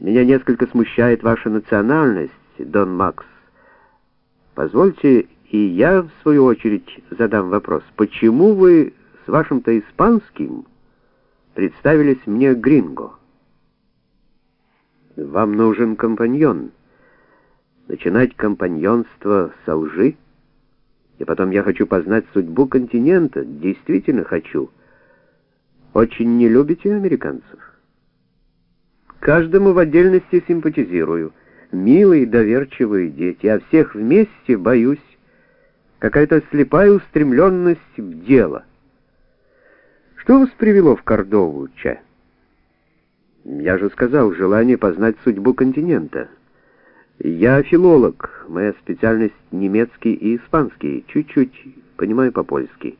Меня несколько смущает ваша национальность, Дон Макс. Позвольте, и я, в свою очередь, задам вопрос. Почему вы с вашим-то испанским представились мне гринго? Вам нужен компаньон. Начинать компаньонство со лжи? И потом я хочу познать судьбу континента. Действительно хочу. Очень не любите американцев? Каждому в отдельности симпатизирую. Милые, доверчивые дети, а всех вместе боюсь. Какая-то слепая устремленность в дело. Что вас привело в Кордову, Че? Я же сказал, желание познать судьбу континента. Я филолог, моя специальность немецкий и испанский, чуть-чуть понимаю по-польски.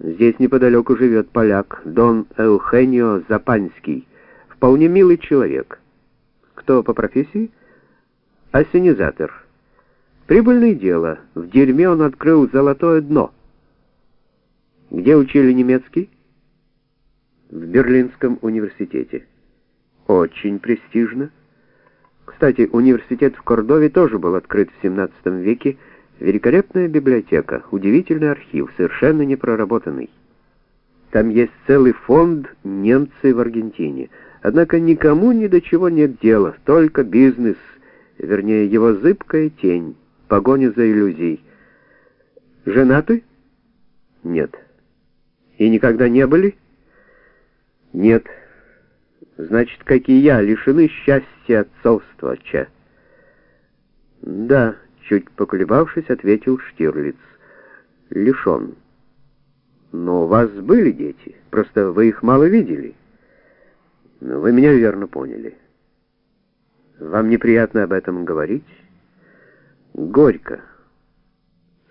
Здесь неподалеку живет поляк, Дон Эухенио Запанский, вполне милый человек. Кто по профессии? Ассенизатор. Прибыльное дело. В дерьме он открыл золотое дно. Где учили немецкий? В Берлинском университете. Очень престижно. Кстати, университет в Кордове тоже был открыт в 17 веке. Великолепная библиотека, удивительный архив, совершенно непроработанный. Там есть целый фонд «Немцы в Аргентине». Однако никому ни до чего нет дела, только бизнес, вернее, его зыбкая тень, погоня за иллюзией. Женаты? Нет. И никогда не были? Нет. Значит, как и я, лишены счастья отцовства, Че. Да, чуть поколебавшись, ответил Штирлиц. Лишен. Но у вас были дети, просто вы их мало видели. Но вы меня верно поняли. Вам неприятно об этом говорить? Горько.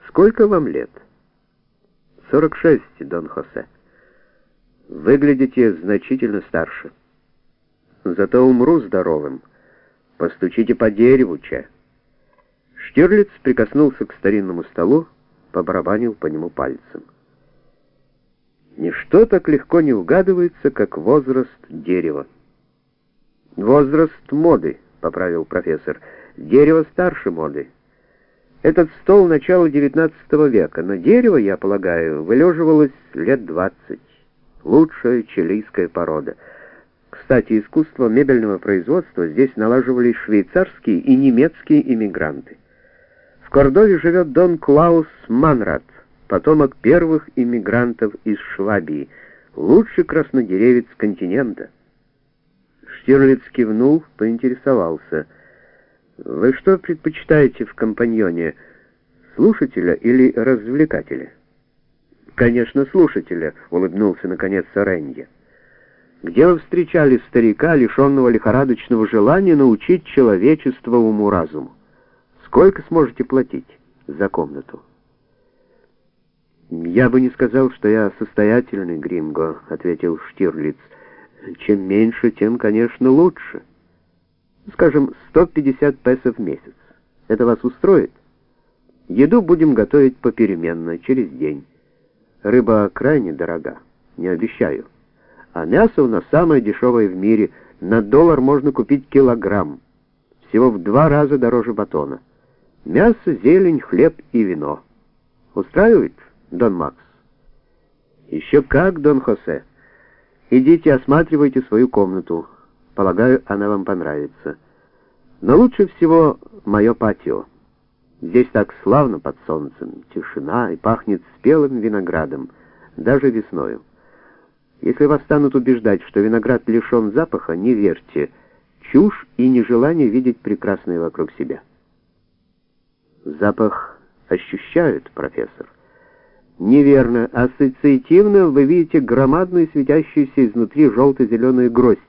Сколько вам лет? 46, Дон Хосе. Выглядите значительно старше. Зато умру здоровым. Постучите по дереву, Че. Штирлиц прикоснулся к старинному столу, побарабанил по нему пальцем. Ничто так легко не угадывается, как возраст дерева. «Возраст моды», — поправил профессор. «Дерево старше моды. Этот стол начала XIX века, но дерево, я полагаю, вылеживалось лет двадцать. Лучшая чилийская порода. Кстати, искусство мебельного производства здесь налаживали швейцарские и немецкие иммигранты. В Кордове живет Дон Клаус Манрад, потомок первых иммигрантов из Швабии, лучший краснодеревец континента. Штирлиц кивнул, поинтересовался. «Вы что предпочитаете в компаньоне, слушателя или развлекателя?» «Конечно, слушателя», — улыбнулся наконец Соренье. «Где вы встречали старика, лишенного лихорадочного желания научить человечество уму-разуму? Сколько сможете платить за комнату?» «Я бы не сказал, что я состоятельный, Гринго», — ответил Штирлиц. «Чем меньше, тем, конечно, лучше. Скажем, 150 песо в месяц. Это вас устроит? Еду будем готовить попеременно, через день. Рыба крайне дорога, не обещаю. А мясо у нас самое дешевое в мире. На доллар можно купить килограмм. Всего в два раза дороже батона. Мясо, зелень, хлеб и вино. Устраивает?» Дон Макс. Еще как, Дон Хосе. Идите, осматривайте свою комнату. Полагаю, она вам понравится. Но лучше всего мое патио. Здесь так славно под солнцем, тишина и пахнет спелым виноградом, даже весною. Если вас станут убеждать, что виноград лишен запаха, не верьте. Чушь и нежелание видеть прекрасное вокруг себя. Запах ощущают, профессор. Неверно. Ассоциативно вы видите громадную светящуюся изнутри желто-зеленую гроздь,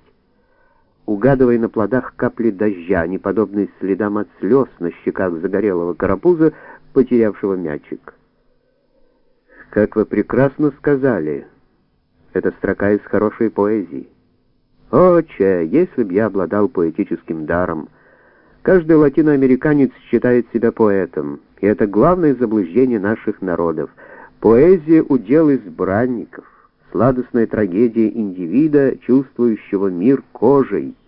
угадывая на плодах капли дождя, неподобные следам от слез на щеках загорелого карапуза, потерявшего мячик. Как вы прекрасно сказали, это строка из хорошей поэзии. О, Че, если б я обладал поэтическим даром. Каждый латиноамериканец считает себя поэтом, и это главное заблуждение наших народов — Поэзия — удел избранников, сладостная трагедия индивида, чувствующего мир кожей —